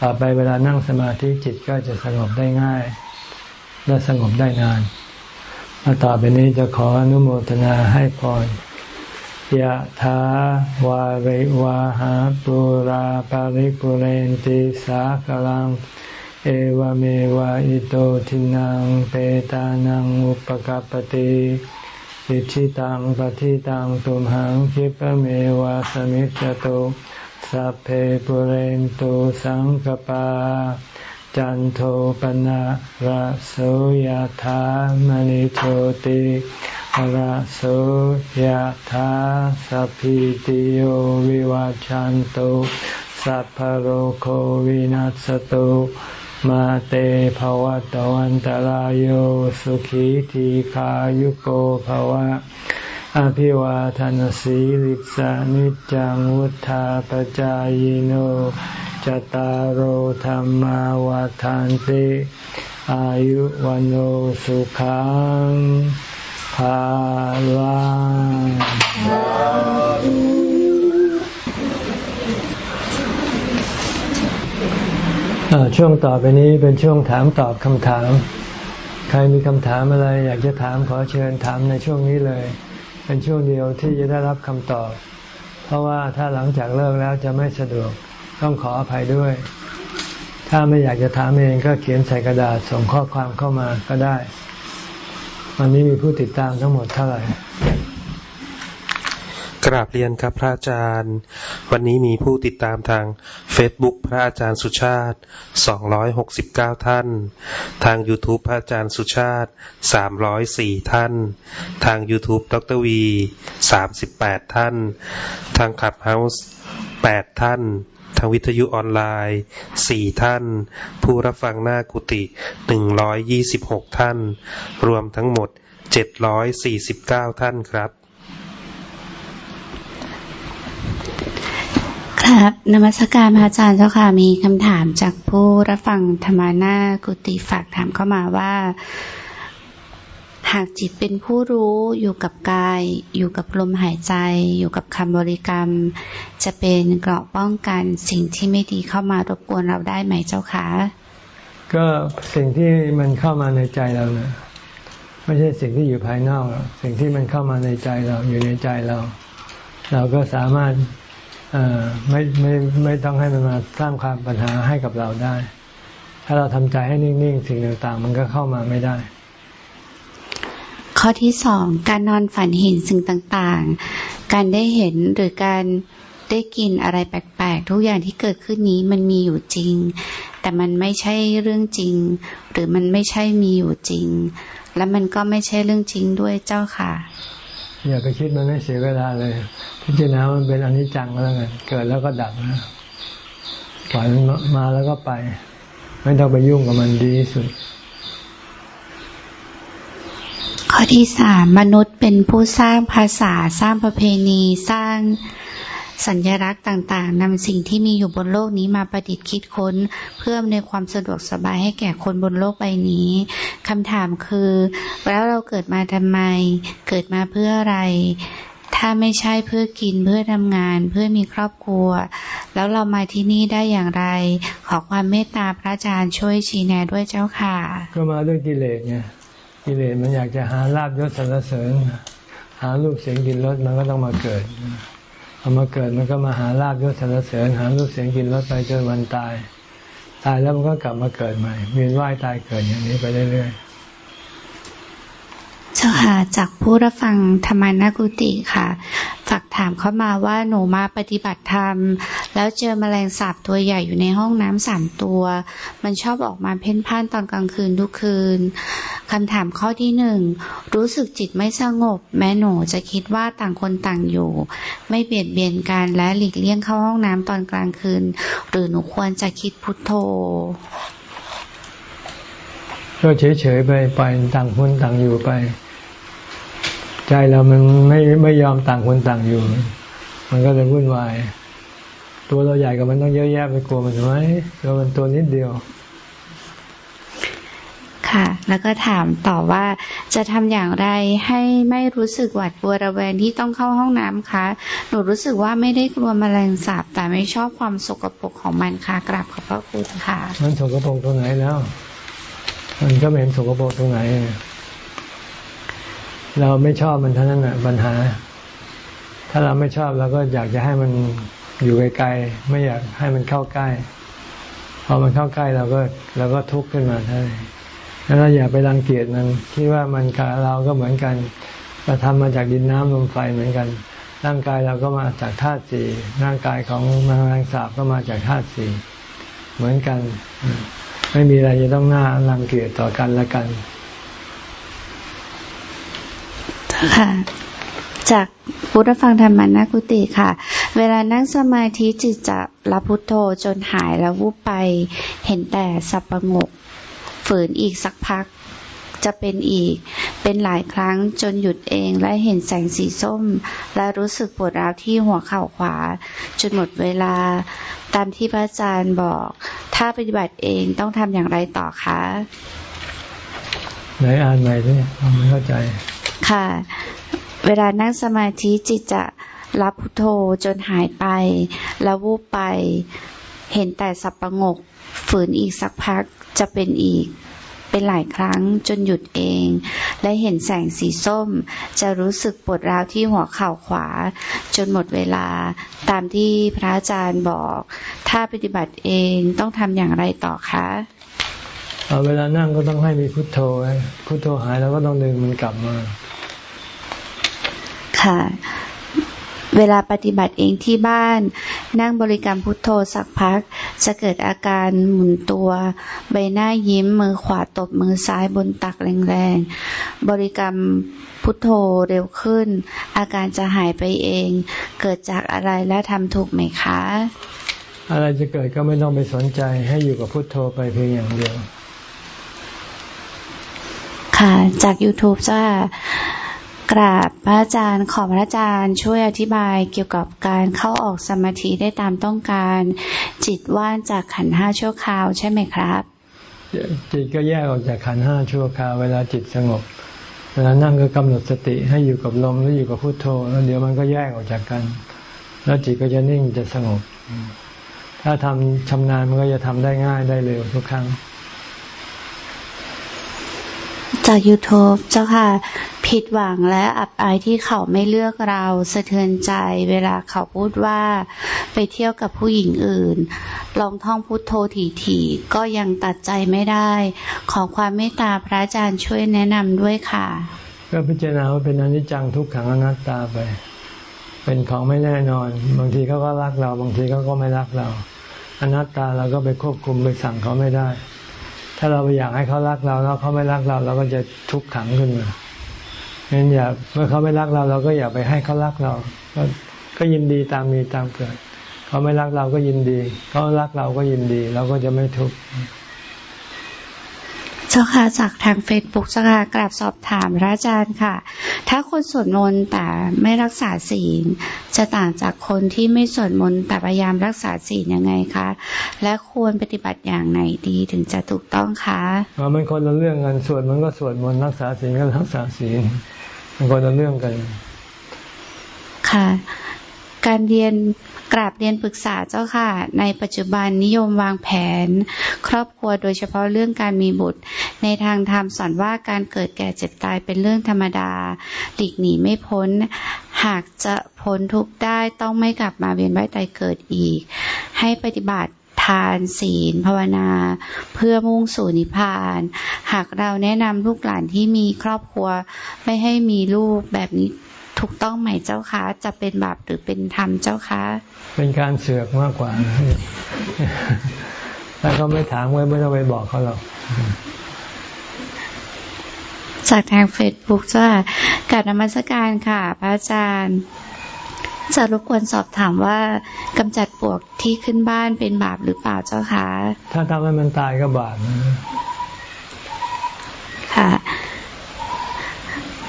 ต่อไปเวลานั่งสมาธิจิตก็จะสงบได้ง่าย และสงบได้นานมาต่อไปนี้จะขออนุโมทนาให้พร ยะถาวาริวาหาปุราปาริปุเรนติสากลัง เอวเมวะอิโตทินังเปตานังอุปกปติอิจฉิตังปัตถิตังตุมหัง ขิปปะเมวะ สะมิชฌะตุสัพเพปูเรนตุสังกัปปา จันโทปัณณะระโสยะถา มะณิโชติ ระโสยะถาสัพพีติโยวิวัชชันตุสัพพะโรโควินัสสะตุมาเตภวะตวันตารโยสุขีทีขายุโกภวะ อภิวาทานสีลิสานิจังวุธาปจายโนจตารโหธรรมาวาทานติอายุวันโอสุขัง ภาลังช่วงต่อไปนี้เป็นช่วงถามตอบคำถาม ใครมีคำถามอะไร อยากจะถามขอเชิญถามในช่วงนี้เลย เป็นช่วงเดียวที่จะได้รับคำตอบ เพราะว่าถ้าหลังจากเลิกแล้วจะไม่สะดวกต้องขออภัยด้วย ถ้าไม่อยากจะถามเองก็เขียนใส่กระดาษส่งข้อความเข้ามาก็ได้ วันนี้มีผู้ติดตามทั้งหมดเท่าไหร่ กราบเรียนครับพระอาจารย์ วันนี้มีผู้ติดตามทาง Facebook พระอาจารย์สุชาติ 269 ท่าน ทาง YouTube พระอาจารย์สุชาติ 304 ท่าน ทาง YouTube ดรวี 38 ท่าน ทางขับเฮาส์8ท่าน ทางวิทยุออนไลน์4ท่าน ผู้รับฟังหน้ากุฏิ126ท่าน รวมทั้งหมด749ท่านครับ ครับนมัสการพระอาจารย์เจ้าค่ะมีคำถามจากผู้รับฟังธรรมานากุติฝากถามเข้ามาว่า หากจิตเป็นผู้รู้อยู่กับกาย อยู่กับลมหายใจ อยู่กับคำบริกรรม จะเป็นเกราะป้องกันสิ่งที่ไม่ดีเข้ามารบกวนเราได้ไหมเจ้าคะก็สิ่งที่มันเข้ามาในใจเราเนะไม่ใช่สิ่งที่อยู่ภายนอกสิ่งที่มันเข้ามาในใจเราอยู่ในใจเรา เราก็สามารถไม่ไม่ไม่ต้องให้มันมาสร้างความปัญหาให้กับเราได้ ถ้าเราทำใจให้นิ่งๆ สิ่งต่างๆ มันก็เข้ามาไม่ได้ ข้อที่สองการนอนฝันเห็นสิ่งต่างๆ การได้เห็นหรือการได้กินอะไรแปลกๆ ทุกอย่างที่เกิดขึ้นนี้มันมีอยู่จริง แต่มันไม่ใช่เรื่องจริง หรือมันไม่ใช่มีอยู่จริง และมันก็ไม่ใช่เรื่องจริงด้วยเจ้าค่ะ อย่าไปคิดมันไม่เสียเวลาเลยพิจารณามันเป็นอนิจจังแล้วกันเกิดแล้วก็ดับนะปล่อยมันมาแล้วก็ไป ไม่ต้องไปยุ่งกับมันดีที่สุด ข้อที่สามมนุษย์เป็นผู้สร้างภาษาสร้างประเพณีสร้างสัญญลักษณ์ต่างๆนำสิ่งที่มีอยู่บนโลกนี้มาประดิษฐ์คิดค้น เพื่อในความสะดวกสบายให้แก่คนบนโลกใบนี้คำถามคือ แล้วเราเกิดมาทำไม เกิดมาเพื่ออะไร ถ้าไม่ใช่เพื่อกินเพื่อทำงาน เพื่อมีครอบครัว แล้วเรามาที่นี่ได้อย่างไร ขอความเมตตาพระอาจารย์ช่วยชี้แนะด้วยเจ้าค่ะ ก็มาด้วยกิเลสไง กิเลสมันอยากจะหาลาบยศสรรเสริญ หาลูกเสียงกินรสมันก็ต้องมาเกิดพอมาเกิดมันก็มาหาลาบยศสรรเสริญ หารูปเสียงกินรสไปจนวันตาย ตายแล้วมันก็กลับมาเกิดใหม่เวียนว่ายตายเกิดอย่างนี้ไปเรื่อยๆ เจ้าค่ะจากผู้รับฟังธรรมานากุติค่ะฝากถามเข้ามาว่าหนูมาปฏิบัติธรรม แล้วเจอแมลงสาบตัวใหญ่อยู่ในห้องน้ำสามตัว มันชอบออกมาเพ่นพ่านตอนกลางคืนทุกคืนคำถามข้อที่หนึ่งรู้สึกจิตไม่สงบ แม้หนูจะคิดว่าต่างคนต่างอยู่ ไม่เบียดเบียนกันและหลีกเลี่ยงเข้าห้องน้ำตอนกลางคืน หรือหนูควรจะคิดพุทโธก็เฉยๆไปไปต่างคนต่างอยู่ไป ใจเรามันไม่ไม่ยอมต่างคนต่างอยู่ มันก็เลยวุ่นวาย ตัวเราใหญ่กับมันต้องเยอะแยะไปกลัวมันทำไมตัวมันตัวนิดเดียว ค่ะ แล้วก็ถามต่อว่าจะทำอย่างไรให้ไม่รู้สึกหวาดกลัวระแวงที่ต้องเข้าห้องน้ำคะ หนูรู้สึกว่าไม่ได้กลัวมแมลงสาบ แต่ไม่ชอบความสกปรกของมันค่ะกราบขอบพระคุณค่ะ มันสกปรกตรงไหนแล้ว มันก็ไม่เห็นสกปรกตรงไหน เราไม่ชอบมันเท่านั้นแหะปัญหา ถ้าเราไม่ชอบเราก็อยากจะให้มันอยู่ไกลๆไม่อยากให้มันเข้าใกล้พอมันเข้าใกล้เราก็เราก็ทุกข์ขึ้นมาได้แล้วเราอย่าไปรังเกียจมันคิดว่ามันกับเราก็เหมือนกันเราทำมาจากดินน้ำลมไฟเหมือนกัน ร่างกายเราก็มาจากธาตุสี่ร่างกายของแมลงสาบก็มาจากธาตุสี่เหมือนกัน ไม่มีอะไรจะต้องน่ารังเกียจต่อกันและกัน ค่ะ จากพุทธฟังธรรมนากุติค่ะ เวลานั่งสมาธิจิตจะรับพุทโธจนหายแล้ววุบไป เห็นแต่สับประงก ฝืนอีกสักพักจะเป็นอีก เป็นหลายครั้งจนหยุดเองและเห็นแสงสีส้ม และรู้สึกปวดร้าวที่หัวเข่าขวา จนหมดเวลา ตามที่พระอาจารย์บอก ถ้าปฏิบัติเองต้องทำอย่างไรต่อคะไหนอ่านใหม่ดิไม่เข้าใจ ค่ะ เวลานั่งสมาธิจิตจะรับพุทโธจนหายไป แล้ววูบไป เห็นแต่สับประงก ฝืนอีกสักพักจะเป็นอีกเเป็นหลายครั้งจนหยุดเอง และเห็นแสงสีส้ม จะรู้สึกปวดร้าวที่หัวเข่าขวา จนหมดเวลา ตามที่พระอาจารย์บอก ถ้าปฏิบัติเองต้องทำอย่างไรต่อคะ เอาเวลานั่งก็ต้องให้มีพุทโธไว้พุทโธหายแล้วก็ต้องดึงมันกลับมา ค่ะ เวลาปฏิบัติเองที่บ้าน นั่งบริกรรมพุทโธสักพัก จะเกิดอาการหมุนตัว ใบหน้ายิ้มมือขวาตบมือซ้ายบนตักแรงๆ บริกรรมพุทโธเร็วขึ้น อาการจะหายไปเอง เกิดจากอะไรและทำถูกไหมคะ อะไรจะเกิดก็ไม่ต้องไปสนใจให้อยู่กับพุทโธไปเพียงอย่างเดียว ค่ะ จาก YouTube จ้ากราบพระอาจารย์ขอพระอาจารย์ช่วยอธิบายเกี่ยวกับการเข้าออกสมาธิได้ตามต้องการ จิตว่างจากขันห้าชั่วคราวใช่ไหมครับ จิตก็แยกออกจากขันห้าชั่วคราวเวลาจิตสงบเวลานั่งก็กำหนดสติให้อยู่กับลมหรืออยู่กับพุโทโธแล้วเดี๋ยวมันก็แยกออกจากกัน แล้วจิตก็จะนิ่งจะสงบ ถ้าทำชำนาญมันก็จะทำได้ง่ายได้เร็วทุกครั้ง จาก YouTube เจ้าค่ะ ผิดหวังและอับอายที่เขาไม่เลือกเราสะเทือนใจ เวลาเขาพูดว่าไปเที่ยวกับผู้หญิงอื่น ลองท่องพุทโธถี่ๆก็ยังตัดใจไม่ได้ ขอความเมตตาพระอาจารย์ช่วยแนะนำด้วยค่ะ ก็พิจารณาว่าเป็นอนิจจังทุกขังอนัตตาไป เป็นของไม่แน่นอน บางทีเขาก็รักเรา บางทีเขาก็ไม่รักเรา อนัตตาเราก็ไปควบคุมไปสั่งเขาไม่ได้ ถ้าเราไปอยากให้เขารักเราแล้วเขาไม่รักเรา เราก็จะทุกข์ขังขึ้นมางั้นอย่าเมื่อเขาไม่รักเรา เราก็อย่าไปให้เขารักเราก็ก็ยินดีตามมีตามเกิด เขาไม่รักเราก็ยินดี เขารักเราก็ยินดี เราก็จะไม่ทุกข์เจ้าค่ะจากทางเฟซบุ๊กเจ้าค่ะกราบสอบถามพระอาจารย์ค่ะ ถ้าคนสวดมนต์แต่ไม่รักษาศีลจะต่างจากคนที่ไม่สวดมนต์แต่พยายามรักษาศีลยังไงคะ และควรปฏิบัติอย่างไหนดีถึงจะถูกต้องคะมันคนละเรื่องกันสวดมันก็สวดมนต์รักษาศีลก็รักษาศีลมันคนละเรื่องกัน ค่ะ การเรียนกราบเรียนปรึกษาเจ้าค่ะ ในปัจจุบันนิยมวางแผน ครอบครัวโดยเฉพาะเรื่องการมีบุตร ในทางธรรมสอนว่าการเกิดแก่เจ็บตายเป็นเรื่องธรรมดาหลีกหนีไม่พ้น หากจะพ้นทุกข์ได้ต้องไม่กลับมาเวียนว่ายตายเกิดอีก ให้ปฏิบัติทานศีล ภาวนา เพื่อมุ่งสู่นิพพาน หากเราแนะนำลูกหลานที่มีครอบครัวไม่ให้มีลูกแบบนี้ ถูกต้องไหมเจ้าคะจะเป็นบาปหรือเป็นธรรมเจ้าคะเป็นการเสือกมากกว่าถ้าเขาไม่ถามไว้ไม่ต้องไปบอกเขาหรอกจากทางเฟซบุ๊กจ้าการนมัสการค่ะ พระอาจารย์จะรบกวนสอบถามว่ากำจัดปวกที่ขึ้นบ้านเป็นบาปหรือเปล่าเจ้าคะถ้าทำให้มันตายก็บาปค่ะ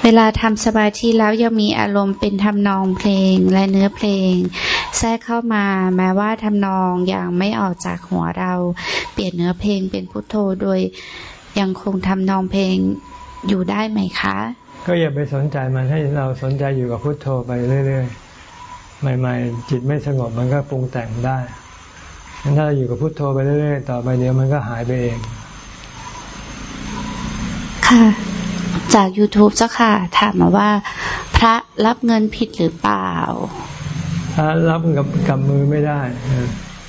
เวลาทำสมาธิแล้วยังมีอารมณ์เป็นทำนองเพลงและเนื้อเพลง แทรกเข้ามาแม้ว่าทำนองอย่างไม่ออกจากหัวเรา เปลี่ยนเนื้อเพลงเป็นพุทโธโดยยังคงทำนองเพลงอยู่ได้ไหมคะ ก็อย่าไปสนใจมันให้เราสนใจอยู่กับพุทโธไปเรื่อยๆใหม่ ๆ จิตไม่สงบมันก็ปรุงแต่งได้งั้นถ้าเราอยู่กับพุทโธไปเรื่อยๆต่อไปเดี๋ยวมันก็หายไปเอง ค่ะ จาก YouTube เจ้าค่ะ ถามมาว่า พระรับเงินผิดหรือเปล่า พระรับกับกับมือไม่ได้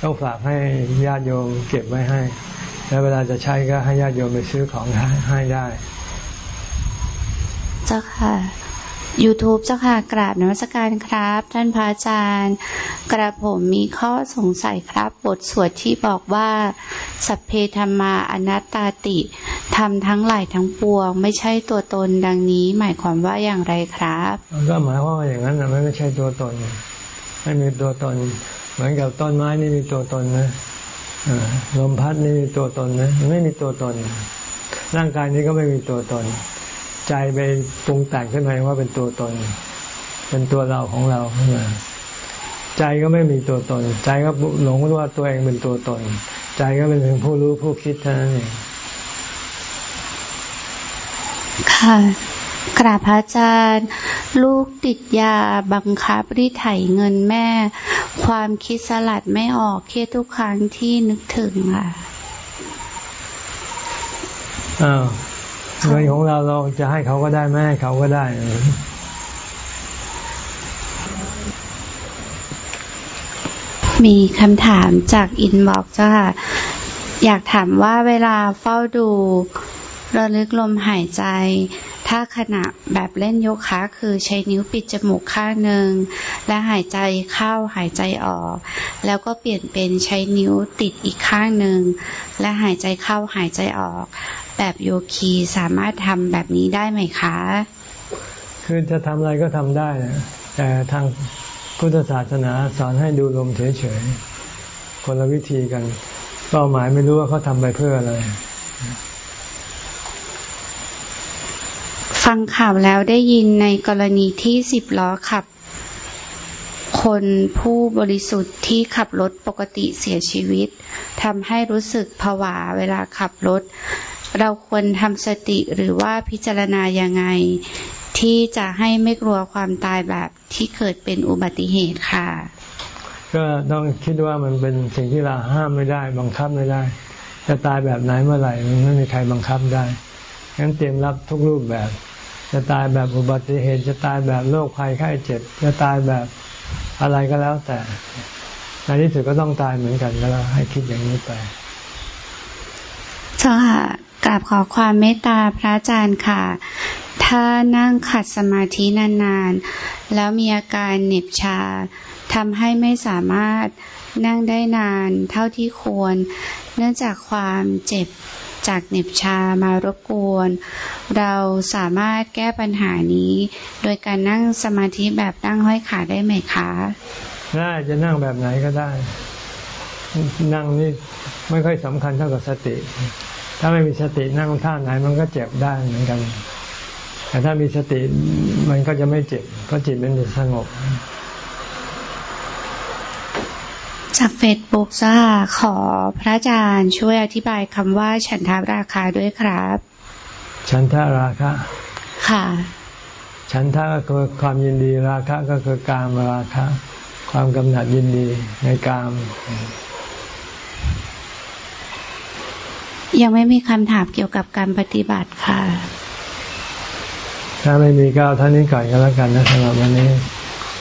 ต้องฝากให้ญาติโยมเก็บไว้ให้ แล้วเวลาจะใช้ก็ให้ญาติโยมไปซื้อของให้ได้ เจ้าค่ะ YouTube เจ้าค่ะกราบนวัสการครับ ท่านพระอาจารย์ กระผมมีข้อสงสัยครับ บทสวดที่บอกว่า สัพเพธรรมาอนัตตาติทำทั้งหลายทั้งปวง ไม่ใช่ตัวตนดังนี้ หมายความว่าอย่างไรครับก็หมายว่าอย่างนั้นนะไม่ใช่ตัวตนไม่มีตัวตน เหมือนกับต้นไม้นี่มีตัวตนนะลมพัดนี่มีตัวตนนะไม่มีตัวตน ร่างกายนี้ก็ไม่มีตัวตน ใจไปปรุงแต่งขึ้นมาว่าเป็นตัวตน เป็นตัวเราของเราขึ้นมาใจก็ไม่มีตัวตน ใจก็หลงว่าตัวเองเป็นตัวตน ใจก็เป็นเพียงผู้รู้ผู้คิดเท่านั้นเองค่ะกราบพระอาจารย์ ลูกติดยาบังคับรีดไถเงินแม่ ความคิดสลัดไม่ออกเครียดทุกครั้งที่นึกถึงค่ะอ้าว เงินของเราเราจะให้เขาก็ได้ไม่ให้เขาก็ได้มีคำถามจาก inbox ค่ะ อยากถามว่าเวลาเฝ้าดูระลึกลมหายใจ ถ้าขณะแบบเล่นโยคะคือใช้นิ้วปิดจมูกข้างหนึ่ง และหายใจเข้าหายใจออก แล้วก็เปลี่ยนเป็นใช้นิ้วติดอีกข้างหนึ่ง และหายใจเข้าหายใจออก แบบโยคีสามารถทำแบบนี้ได้ไหมคะ คือจะทำอะไรก็ทำได้นะแต่ทางพุทธศาสนาสอนให้ดูลมเฉยๆคนละวิธีกัน เป้าหมายไม่รู้ว่าเขาทำไปเพื่ออะไร ฟังข่าวแล้วได้ยินในกรณีที่สิบล้อขับ คนผู้บริสุทธิ์ที่ขับรถปกติเสียชีวิตทำให้รู้สึกผวาเวลาขับรถ เราควรทำสติหรือว่าพิจารณายังไง ที่จะให้ไม่กลัวความตายแบบที่เกิดเป็นอุบัติเหตุค่ะ ก็ต้องคิดว่ามันเป็นสิ่งที่เราห้ามไม่ได้ บังคับไม่ได้ จะตายแบบไหนเมื่อไหร่มันไม่มีใครบังคับได้งั้นเตรียมรับทุกรูปแบบ จะตายแบบอุบัติเหตุจะตายแบบโรคภัยไข้เจ็บ จะตายแบบอะไรก็แล้วแต่ในที่สุดก็ต้องตายเหมือนกันก็แล้วให้คิดอย่างนี้ไปเจ้าค่ะกราบขอความเมตตาพระอาจารย์ค่ะ ถ้านั่งขัดสมาธินานๆ แล้วมีอาการเหน็บชาทำให้ไม่สามารถนั่งได้นานเท่าที่ควร เนื่องจากความเจ็บ จากเหน็บชามารบกวน เราสามารถแก้ปัญหานี้ โดยการนั่งสมาธิแบบนั่งห้อยขาได้ไหมคะได้จะนั่งแบบไหนก็ได้ นั่งนี่ไม่ค่อยสำคัญเท่ากับสติ ถ้าไม่มีสตินั่งท่าไหนมันก็เจ็บได้เหมือนกัน แต่ถ้ามีสติมันก็จะไม่เจ็บเพราะจิตมันจะสงบ จากเฟซบุ๊กจ้าขอพระอาจารย์ช่วยอธิบายคำว่าฉันทาราคาด้วยครับ ฉันทาราคะ ค่ะ ฉันทะก็คือความยินดีราคะก็คือการมราคะ ความกำหนัดยินดีในกาม ยังไม่มีคำถามเกี่ยวกับการปฏิบัติค่ะ ถ้าไม่มีก็เอาท่านนี้ก่อนก็แล้วกันนะสำหรับวันนี้